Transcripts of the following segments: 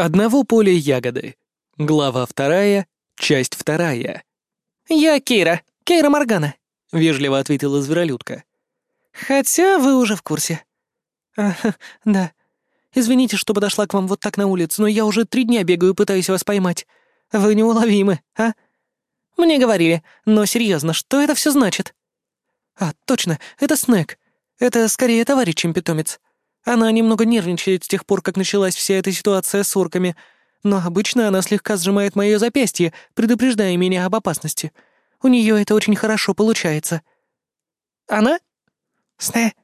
Одного поля ягоды. Глава вторая, часть вторая. «Я Кейра, Кейра Моргана», — вежливо ответила зверолюдка. «Хотя вы уже в курсе». «Ага, да. Извините, что подошла к вам вот так на улице, но я уже три дня бегаю, пытаюсь вас поймать. Вы неуловимы, а?» «Мне говорили, но серьезно, что это все значит?» «А, точно, это Снэк. Это скорее товарищ, чем питомец. Она немного нервничает с тех пор, как началась вся эта ситуация с орками, но обычно она слегка сжимает мое запястье, предупреждая меня об опасности. У нее это очень хорошо получается». «Она?» «Сне».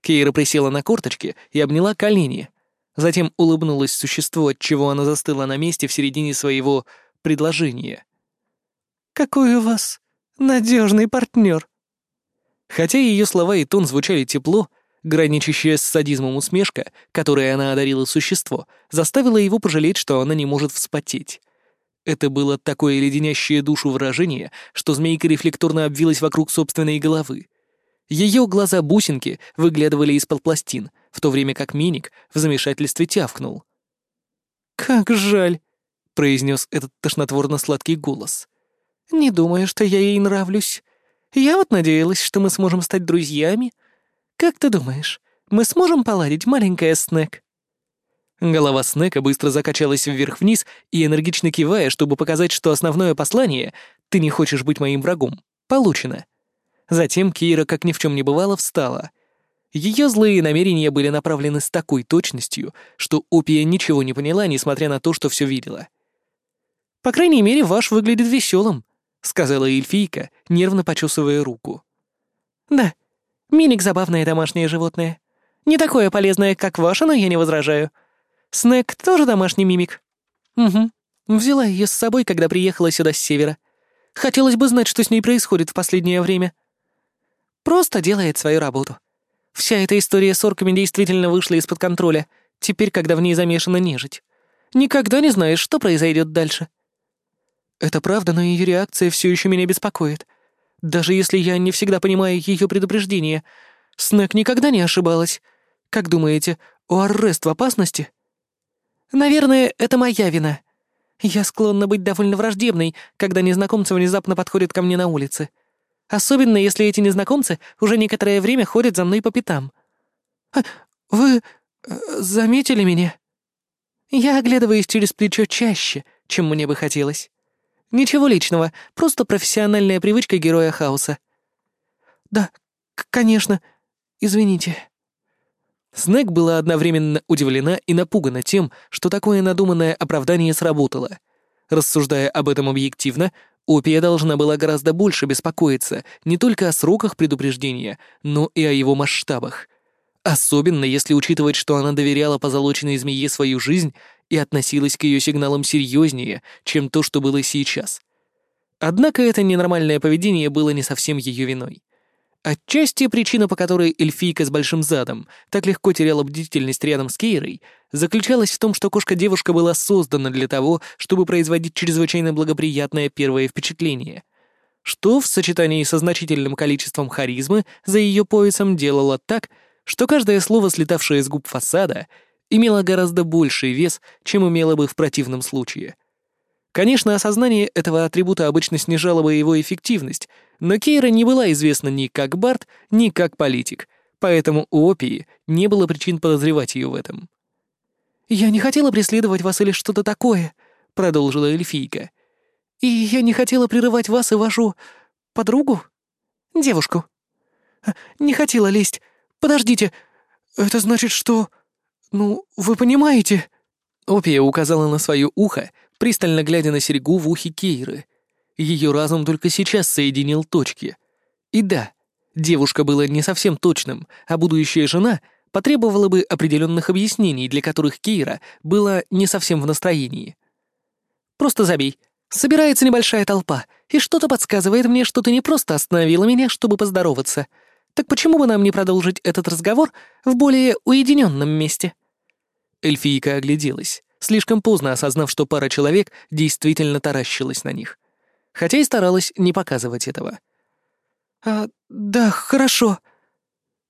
Кейра присела на корточки и обняла колени. Затем улыбнулась существу, от чего она застыла на месте в середине своего предложения. «Какой у вас надежный партнер!» Хотя ее слова и тон звучали тепло, граничащая с садизмом усмешка, которой она одарила существо, заставила его пожалеть, что она не может вспотеть. Это было такое леденящее душу выражение, что змейка рефлекторно обвилась вокруг собственной головы. Ее глаза-бусинки выглядывали из-под пластин, в то время как Миник в замешательстве тявкнул. «Как жаль», — произнес этот тошнотворно-сладкий голос. «Не думаю, что я ей нравлюсь. Я вот надеялась, что мы сможем стать друзьями. Как ты думаешь, мы сможем поладить, маленькая Снэк?» Голова Снэка быстро закачалась вверх-вниз и, энергично кивая, чтобы показать, что основное послание «ты не хочешь быть моим врагом» получено. Затем Кира, как ни в чем не бывало, встала. Ее злые намерения были направлены с такой точностью, что Опия ничего не поняла, несмотря на то, что все видела. «По крайней мере, ваш выглядит веселым», — сказала эльфийка, нервно почесывая руку. «Да, Миник — забавное домашнее животное. Не такое полезное, как ваше, но я не возражаю. Снэк тоже домашний мимик?» «Угу. Взяла ее с собой, когда приехала сюда с севера. Хотелось бы знать, что с ней происходит в последнее время». Просто делает свою работу. Вся эта история с орками действительно вышла из-под контроля, теперь, когда в ней замешана нежить. Никогда не знаешь, что произойдет дальше. Это правда, но ее реакция все еще меня беспокоит. Даже если я не всегда понимаю ее предупреждения, Снэк никогда не ошибалась. Как думаете, у Аррест в опасности? Наверное, это моя вина. Я склонна быть довольно враждебной, когда незнакомцы внезапно подходят ко мне на улице. Особенно, если эти незнакомцы уже некоторое время ходят за мной по пятам. А, «Вы э, заметили меня?» Я оглядываюсь через плечо чаще, чем мне бы хотелось. Ничего личного, просто профессиональная привычка героя хаоса. «Да, конечно. Извините». Снег была одновременно удивлена и напугана тем, что такое надуманное оправдание сработало. Рассуждая об этом объективно, Опия должна была гораздо больше беспокоиться не только о сроках предупреждения, но и о его масштабах. Особенно если учитывать, что она доверяла позолоченной змее свою жизнь и относилась к ее сигналам серьезнее, чем то, что было сейчас. Однако это ненормальное поведение было не совсем ее виной. Отчасти причина, по которой эльфийка с большим задом так легко теряла бдительность рядом с Кейрой, заключалась в том, что кошка-девушка была создана для того, чтобы производить чрезвычайно благоприятное первое впечатление, что в сочетании со значительным количеством харизмы за ее поясом делало так, что каждое слово, слетавшее с губ фасада, имело гораздо больший вес, чем имело бы в противном случае — Конечно, осознание этого атрибута обычно снижало бы его эффективность, но Кейра не была известна ни как Барт, ни как политик, поэтому у Опии не было причин подозревать ее в этом. «Я не хотела преследовать вас или что-то такое», — продолжила эльфийка. «И я не хотела прерывать вас и вашу... подругу? Девушку. Не хотела лезть. Подождите, это значит, что... Ну, вы понимаете...» Опия указала на свое ухо, пристально глядя на серьгу в ухе Кейры. Ее разум только сейчас соединил точки. И да, девушка была не совсем точным, а будущая жена потребовала бы определенных объяснений, для которых Кейра была не совсем в настроении. «Просто забей. Собирается небольшая толпа, и что-то подсказывает мне, что ты не просто остановила меня, чтобы поздороваться. Так почему бы нам не продолжить этот разговор в более уединенном месте?» Эльфийка огляделась слишком поздно осознав, что пара человек действительно таращилась на них. Хотя и старалась не показывать этого. «А, да, хорошо».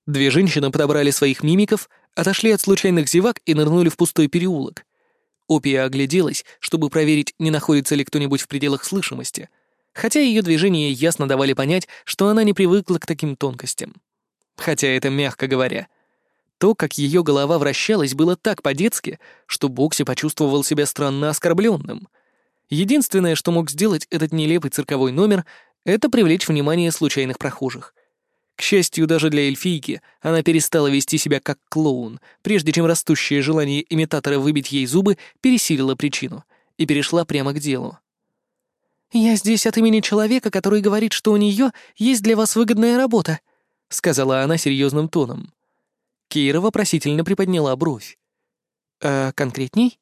Две женщины подобрали своих мимиков, отошли от случайных зевак и нырнули в пустой переулок. Опия огляделась, чтобы проверить, не находится ли кто-нибудь в пределах слышимости, хотя ее движения ясно давали понять, что она не привыкла к таким тонкостям. Хотя это мягко говоря. То, как ее голова вращалась, было так по-детски, что Бокси почувствовал себя странно оскорбленным. Единственное, что мог сделать этот нелепый цирковой номер, это привлечь внимание случайных прохожих. К счастью, даже для эльфийки она перестала вести себя как клоун, прежде чем растущее желание имитатора выбить ей зубы пересилило причину, и перешла прямо к делу. «Я здесь от имени человека, который говорит, что у нее есть для вас выгодная работа», — сказала она серьезным тоном. Кейра вопросительно приподняла бровь. «А конкретней?»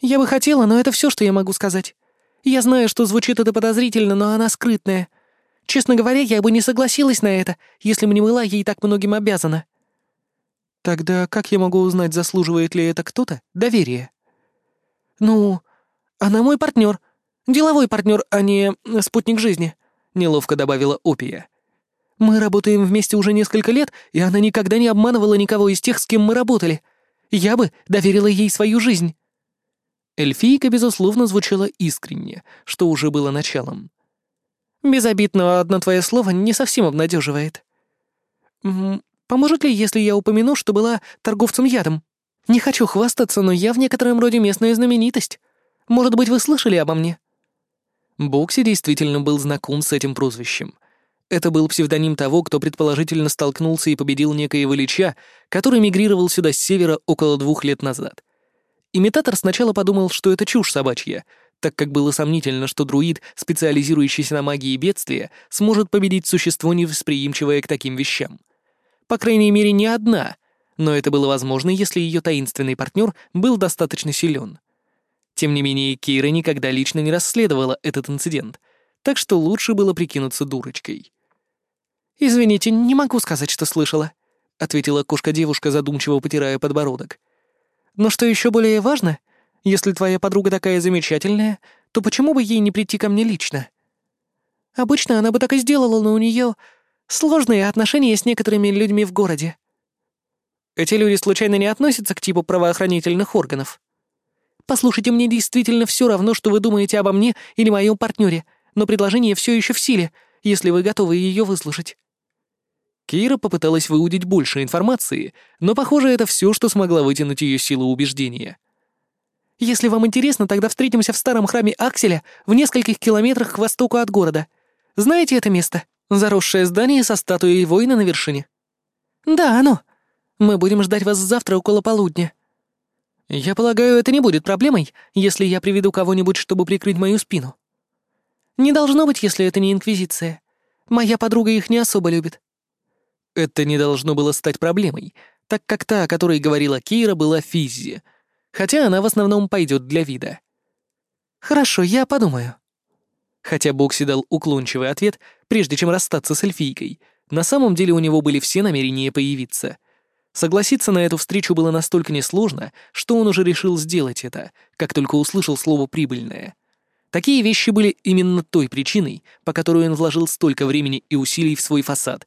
«Я бы хотела, но это все, что я могу сказать. Я знаю, что звучит это подозрительно, но она скрытная. Честно говоря, я бы не согласилась на это, если бы не была ей так многим обязана». «Тогда как я могу узнать, заслуживает ли это кто-то доверие?» «Ну, она мой партнер, Деловой партнер, а не спутник жизни», — неловко добавила Опия. «Мы работаем вместе уже несколько лет, и она никогда не обманывала никого из тех, с кем мы работали. Я бы доверила ей свою жизнь». Эльфийка, безусловно, звучала искренне, что уже было началом. «Без обид, но одно твое слово не совсем обнадеживает. Поможет ли, если я упомяну, что была торговцем ядом? Не хочу хвастаться, но я в некотором роде местная знаменитость. Может быть, вы слышали обо мне?» Бокси действительно был знаком с этим прозвищем. Это был псевдоним того, кто предположительно столкнулся и победил некоего лича, который мигрировал сюда с севера около двух лет назад. Имитатор сначала подумал, что это чушь собачья, так как было сомнительно, что друид, специализирующийся на магии бедствия, сможет победить существо, невосприимчивое к таким вещам. По крайней мере, не одна, но это было возможно, если ее таинственный партнер был достаточно силен. Тем не менее, Кира никогда лично не расследовала этот инцидент, так что лучше было прикинуться дурочкой. «Извините, не могу сказать, что слышала», — ответила кошка-девушка, задумчиво потирая подбородок. «Но что еще более важно, если твоя подруга такая замечательная, то почему бы ей не прийти ко мне лично? Обычно она бы так и сделала, но у нее сложные отношения с некоторыми людьми в городе». «Эти люди случайно не относятся к типу правоохранительных органов?» Послушайте, мне действительно все равно, что вы думаете обо мне или моем партнере, но предложение все еще в силе, если вы готовы ее выслушать». Кира попыталась выудить больше информации, но, похоже, это все, что смогла вытянуть ее силу убеждения. «Если вам интересно, тогда встретимся в старом храме Акселя в нескольких километрах к востоку от города. Знаете это место? Заросшее здание со статуей воина на вершине?» «Да, оно. Мы будем ждать вас завтра около полудня». Я полагаю, это не будет проблемой, если я приведу кого-нибудь, чтобы прикрыть мою спину. Не должно быть, если это не Инквизиция. Моя подруга их не особо любит. Это не должно было стать проблемой, так как та, о которой говорила Кира, была Физзи, хотя она в основном пойдет для вида. Хорошо, я подумаю. Хотя Бокси дал уклончивый ответ, прежде чем расстаться с эльфийкой, на самом деле у него были все намерения появиться — Согласиться на эту встречу было настолько несложно, что он уже решил сделать это, как только услышал слово «прибыльное». Такие вещи были именно той причиной, по которой он вложил столько времени и усилий в свой фасад.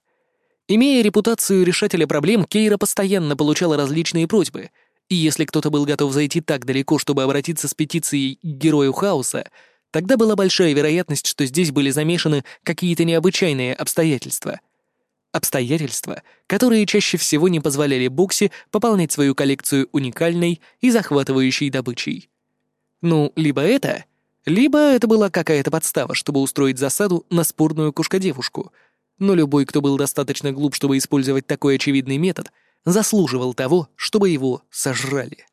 Имея репутацию решателя проблем, Кейра постоянно получала различные просьбы, и если кто-то был готов зайти так далеко, чтобы обратиться с петицией к герою хаоса, тогда была большая вероятность, что здесь были замешаны какие-то необычайные обстоятельства — Обстоятельства, которые чаще всего не позволяли Бокси пополнять свою коллекцию уникальной и захватывающей добычей. Ну, либо это, либо это была какая-то подстава, чтобы устроить засаду на спорную кошка-девушку. Но любой, кто был достаточно глуп, чтобы использовать такой очевидный метод, заслуживал того, чтобы его сожрали.